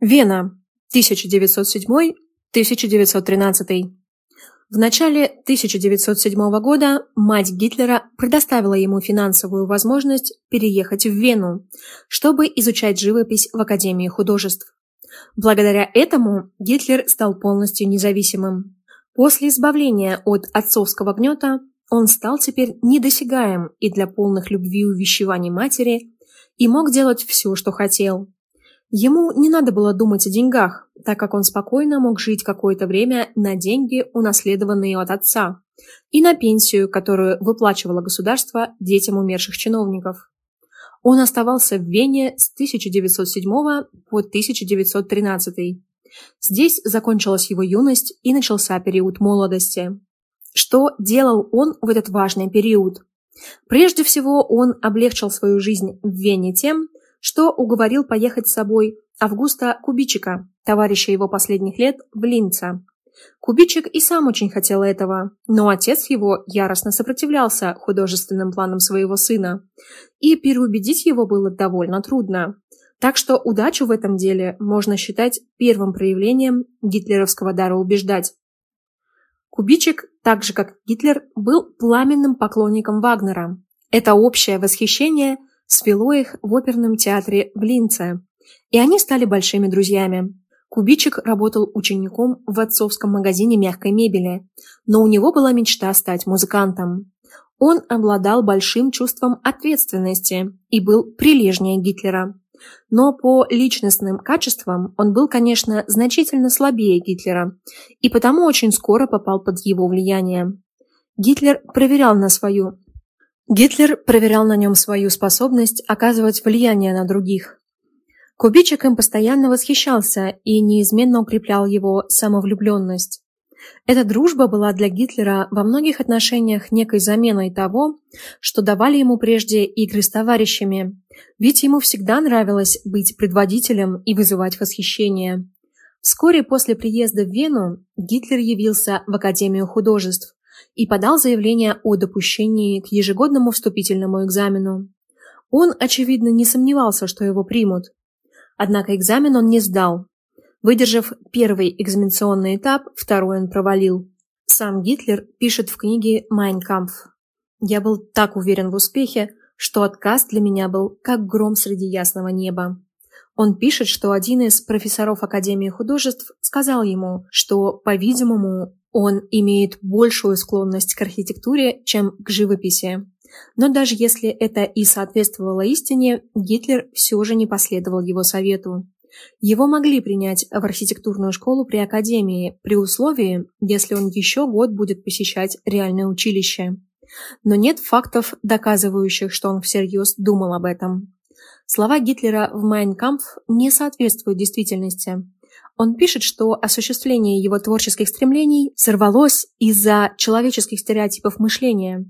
Вена, 1907-1913. В начале 1907 года мать Гитлера предоставила ему финансовую возможность переехать в Вену, чтобы изучать живопись в Академии художеств. Благодаря этому Гитлер стал полностью независимым. После избавления от отцовского гнета он стал теперь недосягаем и для полных любви увещеваний матери и мог делать все, что хотел. Ему не надо было думать о деньгах, так как он спокойно мог жить какое-то время на деньги, унаследованные от отца, и на пенсию, которую выплачивало государство детям умерших чиновников. Он оставался в Вене с 1907 по 1913. Здесь закончилась его юность и начался период молодости. Что делал он в этот важный период? Прежде всего, он облегчил свою жизнь в Вене тем, что уговорил поехать с собой Августа Кубичика, товарища его последних лет, в Линца. Кубичик и сам очень хотел этого, но отец его яростно сопротивлялся художественным планам своего сына, и переубедить его было довольно трудно. Так что удачу в этом деле можно считать первым проявлением гитлеровского дара убеждать. Кубичик, так же как Гитлер, был пламенным поклонником Вагнера. Это общее восхищение – свело их в оперном театре в Линце, и они стали большими друзьями. Кубичек работал учеником в отцовском магазине мягкой мебели, но у него была мечта стать музыкантом. Он обладал большим чувством ответственности и был прилежнее Гитлера. Но по личностным качествам он был, конечно, значительно слабее Гитлера, и потому очень скоро попал под его влияние. Гитлер проверял на свою Гитлер проверял на нем свою способность оказывать влияние на других. Кубичек им постоянно восхищался и неизменно укреплял его самовлюбленность. Эта дружба была для Гитлера во многих отношениях некой заменой того, что давали ему прежде игры с товарищами, ведь ему всегда нравилось быть предводителем и вызывать восхищение. Вскоре после приезда в Вену Гитлер явился в Академию художеств, и подал заявление о допущении к ежегодному вступительному экзамену. Он, очевидно, не сомневался, что его примут. Однако экзамен он не сдал. Выдержав первый экзаменационный этап, второй он провалил. Сам Гитлер пишет в книге «Майн кампф». «Я был так уверен в успехе, что отказ для меня был как гром среди ясного неба». Он пишет, что один из профессоров Академии художеств сказал ему, что, по-видимому, он имеет большую склонность к архитектуре, чем к живописи. Но даже если это и соответствовало истине, Гитлер все же не последовал его совету. Его могли принять в архитектурную школу при академии, при условии, если он еще год будет посещать реальное училище. Но нет фактов, доказывающих, что он всерьез думал об этом. Слова Гитлера в «Майн Кампф» не соответствуют действительности. Он пишет, что осуществление его творческих стремлений сорвалось из-за человеческих стереотипов мышления,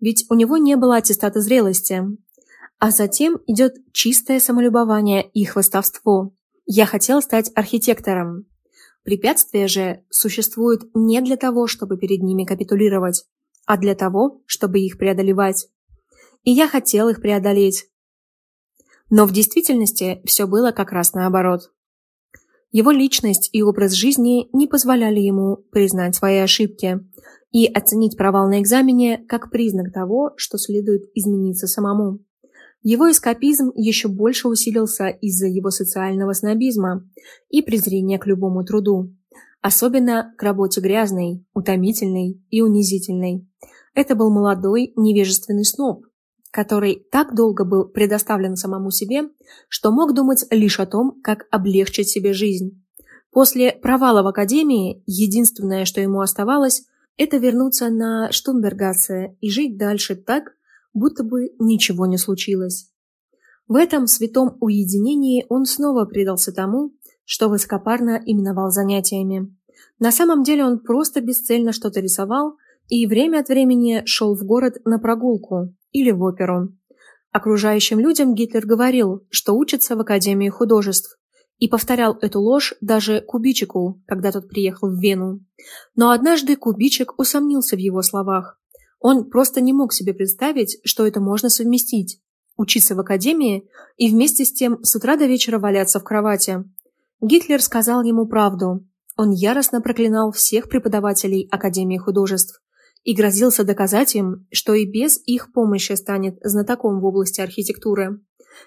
ведь у него не было аттестата зрелости. А затем идет чистое самолюбование и хвастовство. «Я хотел стать архитектором». Препятствия же существуют не для того, чтобы перед ними капитулировать, а для того, чтобы их преодолевать. И я хотел их преодолеть. Но в действительности все было как раз наоборот. Его личность и образ жизни не позволяли ему признать свои ошибки и оценить провал на экзамене как признак того, что следует измениться самому. Его эскапизм еще больше усилился из-за его социального снобизма и презрения к любому труду, особенно к работе грязной, утомительной и унизительной. Это был молодой, невежественный сноб, который так долго был предоставлен самому себе, что мог думать лишь о том, как облегчить себе жизнь. После провала в академии единственное, что ему оставалось, это вернуться на Штумбергаsse и жить дальше так, будто бы ничего не случилось. В этом святом уединении он снова предался тому, что высокопарно именовал занятиями. На самом деле он просто бесцельно что-то рисовал и время от времени шел в город на прогулку, или в оперу. Окружающим людям Гитлер говорил, что учится в Академии художеств, и повторял эту ложь даже Кубичику, когда тот приехал в Вену. Но однажды Кубичик усомнился в его словах. Он просто не мог себе представить, что это можно совместить. Учиться в академии и вместе с тем с утра до вечера валяться в кровати. Гитлер сказал ему правду. Он яростно проклинал всех преподавателей Академии художеств и грозился доказать им, что и без их помощи станет знатоком в области архитектуры.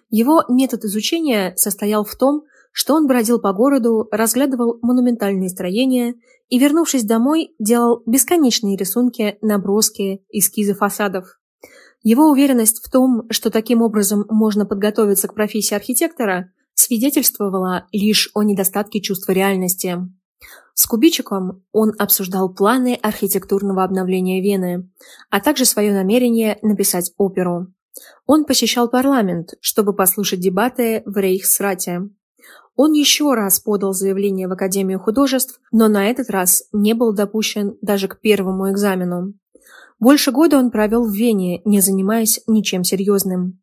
Его метод изучения состоял в том, что он бродил по городу, разглядывал монументальные строения и, вернувшись домой, делал бесконечные рисунки, наброски, эскизы фасадов. Его уверенность в том, что таким образом можно подготовиться к профессии архитектора, свидетельствовала лишь о недостатке чувства реальности. С Кубичиком он обсуждал планы архитектурного обновления Вены, а также свое намерение написать оперу. Он посещал парламент, чтобы послушать дебаты в Рейхсрате. Он еще раз подал заявление в Академию художеств, но на этот раз не был допущен даже к первому экзамену. Больше года он провел в Вене, не занимаясь ничем серьезным.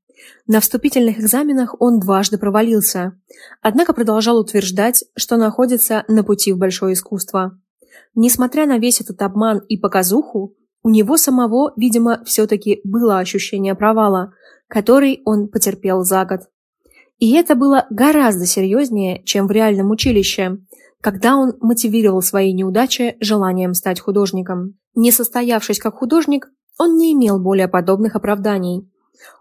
На вступительных экзаменах он дважды провалился, однако продолжал утверждать, что находится на пути в большое искусство. Несмотря на весь этот обман и показуху, у него самого, видимо, все-таки было ощущение провала, который он потерпел за год. И это было гораздо серьезнее, чем в реальном училище, когда он мотивировал свои неудачи желанием стать художником. Не состоявшись как художник, он не имел более подобных оправданий.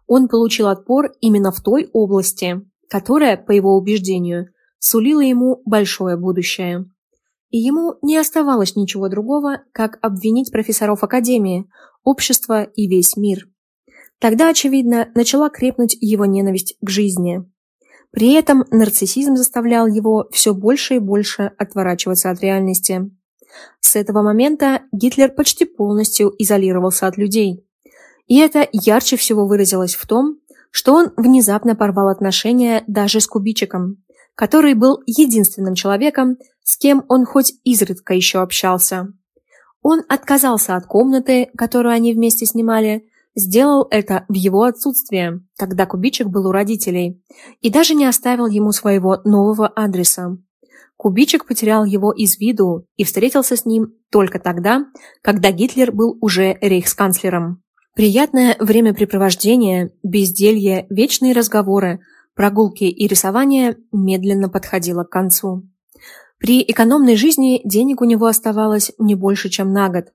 Он получил отпор именно в той области, которая, по его убеждению, сулила ему большое будущее. И ему не оставалось ничего другого, как обвинить профессоров Академии, общество и весь мир. Тогда, очевидно, начала крепнуть его ненависть к жизни. При этом нарциссизм заставлял его все больше и больше отворачиваться от реальности. С этого момента Гитлер почти полностью изолировался от людей. И это ярче всего выразилось в том, что он внезапно порвал отношения даже с Кубичиком, который был единственным человеком, с кем он хоть изредка еще общался. Он отказался от комнаты, которую они вместе снимали, сделал это в его отсутствие, когда Кубичек был у родителей, и даже не оставил ему своего нового адреса. Кубичек потерял его из виду и встретился с ним только тогда, когда Гитлер был уже рейхсканцлером. Приятное времяпрепровождение, безделье, вечные разговоры, прогулки и рисование медленно подходило к концу. При экономной жизни денег у него оставалось не больше, чем на год.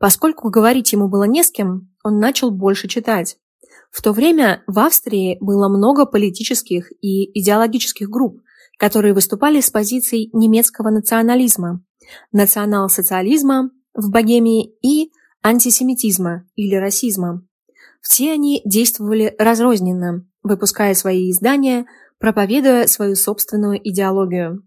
Поскольку говорить ему было не с кем, он начал больше читать. В то время в Австрии было много политических и идеологических групп, которые выступали с позиций немецкого национализма, национал-социализма в Богемии и антисемитизма или расизма. Все они действовали разрозненно, выпуская свои издания, проповедуя свою собственную идеологию.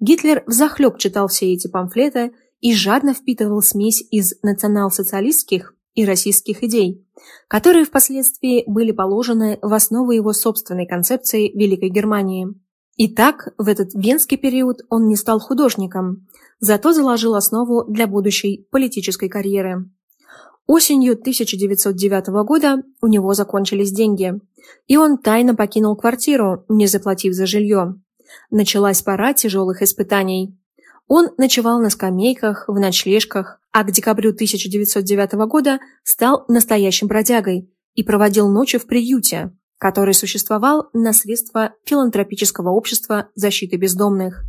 Гитлер взахлеб читал все эти памфлеты и жадно впитывал смесь из национал-социалистских и российских идей, которые впоследствии были положены в основу его собственной концепции Великой Германии. Итак, в этот венский период он не стал художником, зато заложил основу для будущей политической карьеры. Осенью 1909 года у него закончились деньги, и он тайно покинул квартиру, не заплатив за жилье. Началась пора тяжелых испытаний. Он ночевал на скамейках, в ночлежках, а к декабрю 1909 года стал настоящим бродягой и проводил ночи в приюте, который существовал на средства филантропического общества защиты бездомных.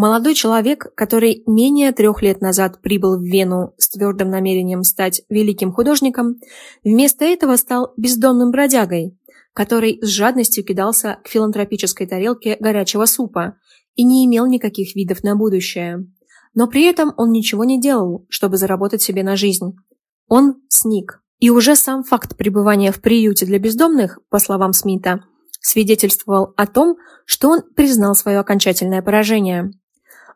Молодой человек, который менее трех лет назад прибыл в Вену с твердым намерением стать великим художником, вместо этого стал бездомным бродягой, который с жадностью кидался к филантропической тарелке горячего супа и не имел никаких видов на будущее. Но при этом он ничего не делал, чтобы заработать себе на жизнь. Он сник. И уже сам факт пребывания в приюте для бездомных, по словам Смита, свидетельствовал о том, что он признал свое окончательное поражение.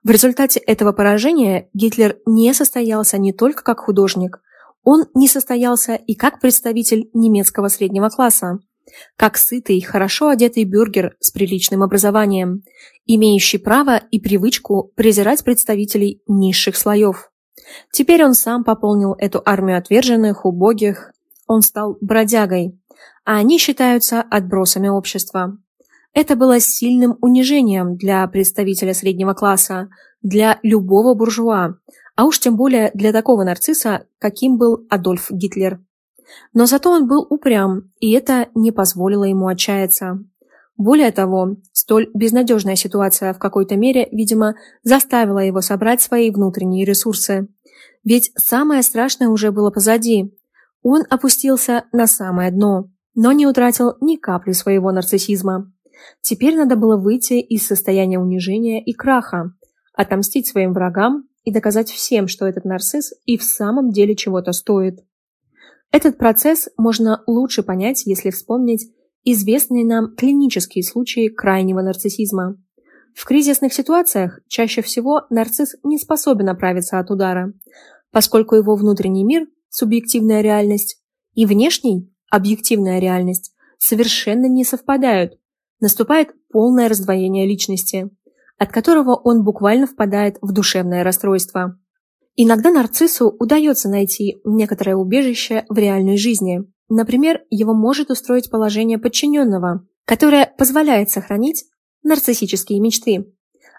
В результате этого поражения Гитлер не состоялся не только как художник, он не состоялся и как представитель немецкого среднего класса как сытый, хорошо одетый бюргер с приличным образованием, имеющий право и привычку презирать представителей низших слоев. Теперь он сам пополнил эту армию отверженных, убогих. Он стал бродягой, а они считаются отбросами общества. Это было сильным унижением для представителя среднего класса, для любого буржуа, а уж тем более для такого нарцисса, каким был Адольф Гитлер. Но зато он был упрям, и это не позволило ему отчаяться. Более того, столь безнадежная ситуация в какой-то мере, видимо, заставила его собрать свои внутренние ресурсы. Ведь самое страшное уже было позади. Он опустился на самое дно, но не утратил ни капли своего нарциссизма. Теперь надо было выйти из состояния унижения и краха, отомстить своим врагам и доказать всем, что этот нарцисс и в самом деле чего-то стоит. Этот процесс можно лучше понять, если вспомнить известные нам клинические случаи крайнего нарциссизма. В кризисных ситуациях чаще всего нарцисс не способен оправиться от удара, поскольку его внутренний мир – субъективная реальность и внешний – объективная реальность – совершенно не совпадают, наступает полное раздвоение личности, от которого он буквально впадает в душевное расстройство. Иногда нарциссу удается найти некоторое убежище в реальной жизни. Например, его может устроить положение подчиненного, которое позволяет сохранить нарциссические мечты,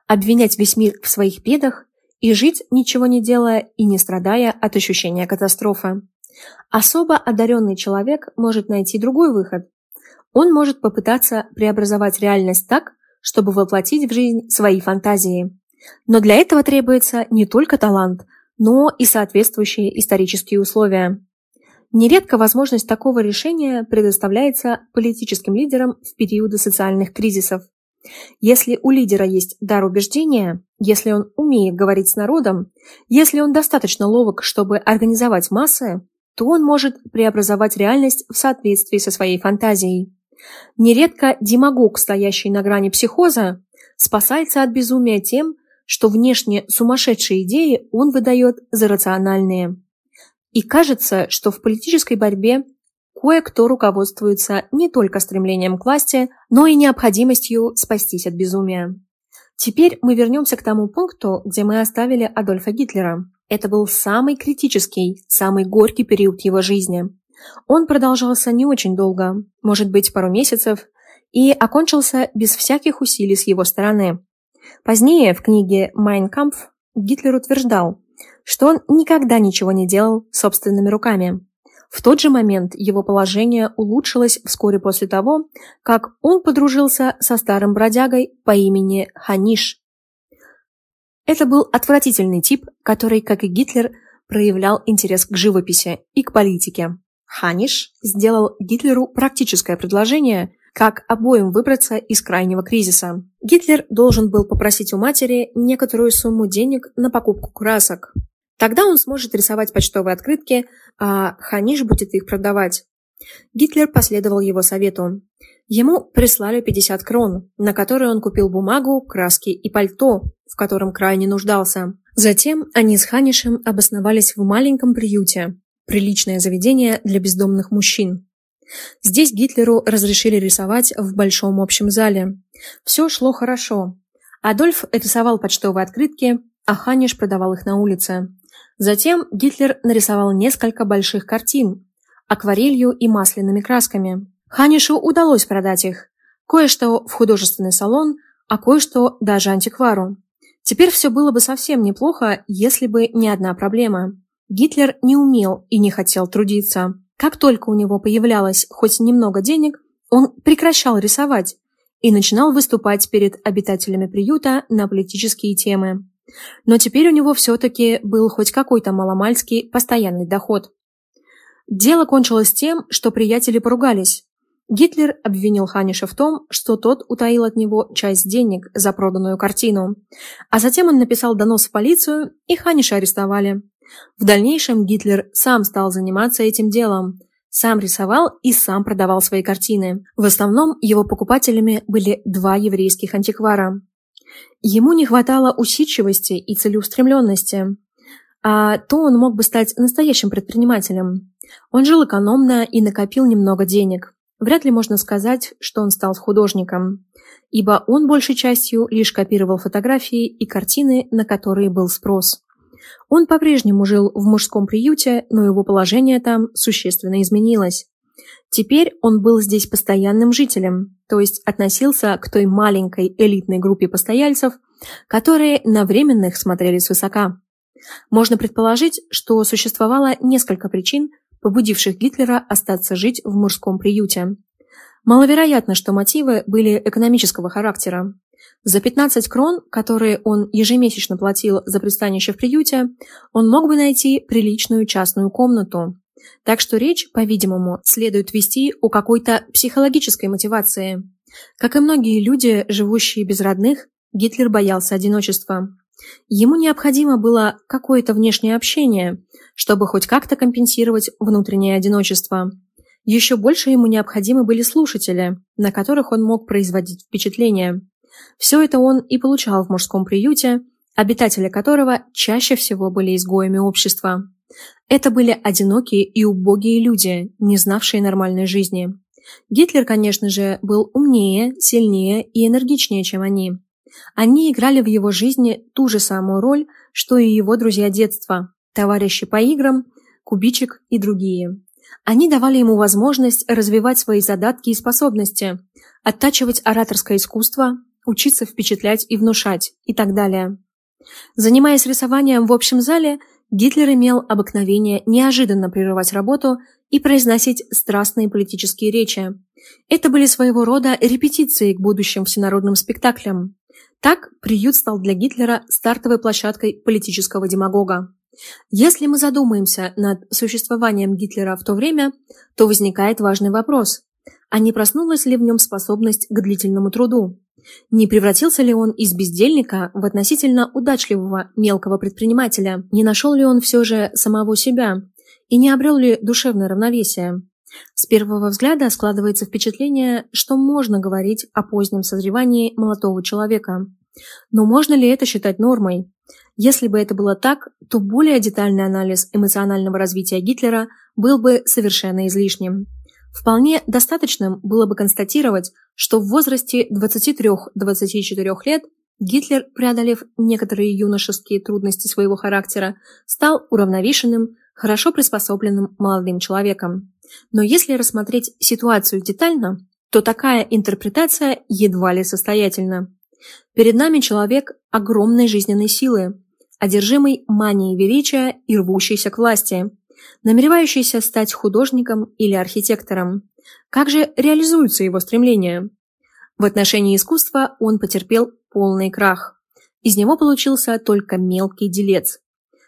обвинять весь мир в своих бедах и жить, ничего не делая и не страдая от ощущения катастрофы. Особо одаренный человек может найти другой выход. Он может попытаться преобразовать реальность так, чтобы воплотить в жизнь свои фантазии. Но для этого требуется не только талант, но и соответствующие исторические условия. Нередко возможность такого решения предоставляется политическим лидерам в периоды социальных кризисов. Если у лидера есть дар убеждения, если он умеет говорить с народом, если он достаточно ловок, чтобы организовать массы, то он может преобразовать реальность в соответствии со своей фантазией. Нередко демагог, стоящий на грани психоза, спасается от безумия тем, что внешне сумасшедшие идеи он выдает за рациональные. И кажется, что в политической борьбе кое-кто руководствуется не только стремлением к власти, но и необходимостью спастись от безумия. Теперь мы вернемся к тому пункту, где мы оставили Адольфа Гитлера. Это был самый критический, самый горький период его жизни. Он продолжался не очень долго, может быть, пару месяцев, и окончился без всяких усилий с его стороны. Позднее в книге «Mein Kampf» Гитлер утверждал, что он никогда ничего не делал собственными руками. В тот же момент его положение улучшилось вскоре после того, как он подружился со старым бродягой по имени Ханиш. Это был отвратительный тип, который, как и Гитлер, проявлял интерес к живописи и к политике. Ханиш сделал Гитлеру практическое предложение, как обоим выбраться из крайнего кризиса. Гитлер должен был попросить у матери некоторую сумму денег на покупку красок. Тогда он сможет рисовать почтовые открытки, а Ханиш будет их продавать. Гитлер последовал его совету. Ему прислали 50 крон, на которые он купил бумагу, краски и пальто, в котором крайне нуждался. Затем они с Ханишем обосновались в маленьком приюте, приличное заведение для бездомных мужчин. Здесь Гитлеру разрешили рисовать в большом общем зале. Все шло хорошо. Адольф рисовал почтовые открытки, а Ханиш продавал их на улице. Затем Гитлер нарисовал несколько больших картин акварелью и масляными красками. Ханишу удалось продать их. Кое-что в художественный салон, а кое-что даже антиквару. Теперь все было бы совсем неплохо, если бы не одна проблема. Гитлер не умел и не хотел трудиться. Как только у него появлялось хоть немного денег, он прекращал рисовать и начинал выступать перед обитателями приюта на политические темы. Но теперь у него все-таки был хоть какой-то маломальский постоянный доход. Дело кончилось тем, что приятели поругались. Гитлер обвинил Ханиша в том, что тот утаил от него часть денег за проданную картину. А затем он написал донос в полицию, и Ханиша арестовали. В дальнейшем Гитлер сам стал заниматься этим делом. Сам рисовал и сам продавал свои картины. В основном его покупателями были два еврейских антиквара. Ему не хватало усидчивости и целеустремленности, а то он мог бы стать настоящим предпринимателем. Он жил экономно и накопил немного денег. Вряд ли можно сказать, что он стал художником, ибо он большей частью лишь копировал фотографии и картины, на которые был спрос. Он по-прежнему жил в мужском приюте, но его положение там существенно изменилось. Теперь он был здесь постоянным жителем, то есть относился к той маленькой элитной группе постояльцев, которые на временных смотрели свысока. Можно предположить, что существовало несколько причин, побудивших Гитлера остаться жить в мужском приюте. Маловероятно, что мотивы были экономического характера. За 15 крон, которые он ежемесячно платил за пристанище в приюте, он мог бы найти приличную частную комнату. Так что речь, по-видимому, следует вести о какой-то психологической мотивации. Как и многие люди, живущие без родных, Гитлер боялся одиночества. Ему необходимо было какое-то внешнее общение, чтобы хоть как-то компенсировать внутреннее одиночество. Еще больше ему необходимы были слушатели, на которых он мог производить впечатление. Все это он и получал в мужском приюте, обитатели которого чаще всего были изгоями общества. Это были одинокие и убогие люди, не знавшие нормальной жизни. Гитлер, конечно же, был умнее, сильнее и энергичнее, чем они. Они играли в его жизни ту же самую роль, что и его друзья детства, товарищи по играм, Кубичек и другие. Они давали ему возможность развивать свои задатки и способности, оттачивать ораторское искусство, учиться впечатлять и внушать и так далее. Занимаясь рисованием в общем зале, Гитлер имел обыкновение неожиданно прерывать работу и произносить страстные политические речи. Это были своего рода репетиции к будущим всенародным спектаклям. Так приют стал для Гитлера стартовой площадкой политического демагога. Если мы задумаемся над существованием Гитлера в то время, то возникает важный вопрос. А не проснулась ли в нем способность к длительному труду? Не превратился ли он из бездельника в относительно удачливого мелкого предпринимателя? Не нашел ли он все же самого себя? И не обрел ли душевное равновесие? С первого взгляда складывается впечатление, что можно говорить о позднем созревании молодого человека. Но можно ли это считать нормой? Если бы это было так, то более детальный анализ эмоционального развития Гитлера был бы совершенно излишним. Вполне достаточным было бы констатировать, что в возрасте 23-24 лет Гитлер, преодолев некоторые юношеские трудности своего характера, стал уравновешенным, хорошо приспособленным молодым человеком. Но если рассмотреть ситуацию детально, то такая интерпретация едва ли состоятельна. Перед нами человек огромной жизненной силы, одержимый манией величия и рвущийся к власти, намеревающийся стать художником или архитектором. Как же реализуются его стремления? В отношении искусства он потерпел полный крах. Из него получился только мелкий делец.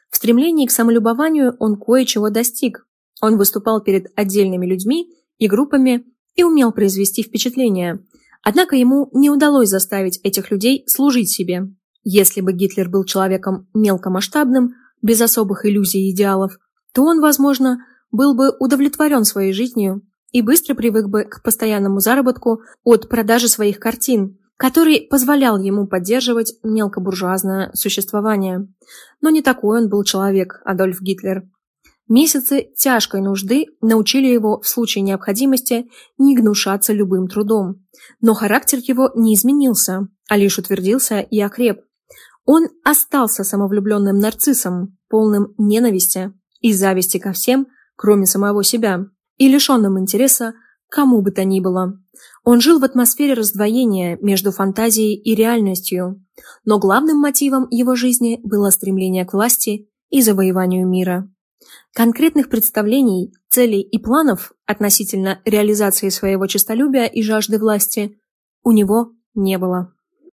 В стремлении к самолюбованию он кое-чего достиг. Он выступал перед отдельными людьми и группами и умел произвести впечатление. Однако ему не удалось заставить этих людей служить себе. Если бы Гитлер был человеком мелкомасштабным, без особых иллюзий и идеалов, то он, возможно, был бы удовлетворен своей жизнью и быстро привык бы к постоянному заработку от продажи своих картин, который позволял ему поддерживать мелкобуржуазное существование. Но не такой он был человек, Адольф Гитлер. Месяцы тяжкой нужды научили его в случае необходимости не гнушаться любым трудом. Но характер его не изменился, а лишь утвердился и окреп. Он остался самовлюбленным нарциссом, полным ненависти и зависти ко всем, кроме самого себя, и лишенным интереса кому бы то ни было. Он жил в атмосфере раздвоения между фантазией и реальностью, но главным мотивом его жизни было стремление к власти и завоеванию мира. Конкретных представлений, целей и планов относительно реализации своего честолюбия и жажды власти у него не было.